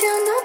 tiens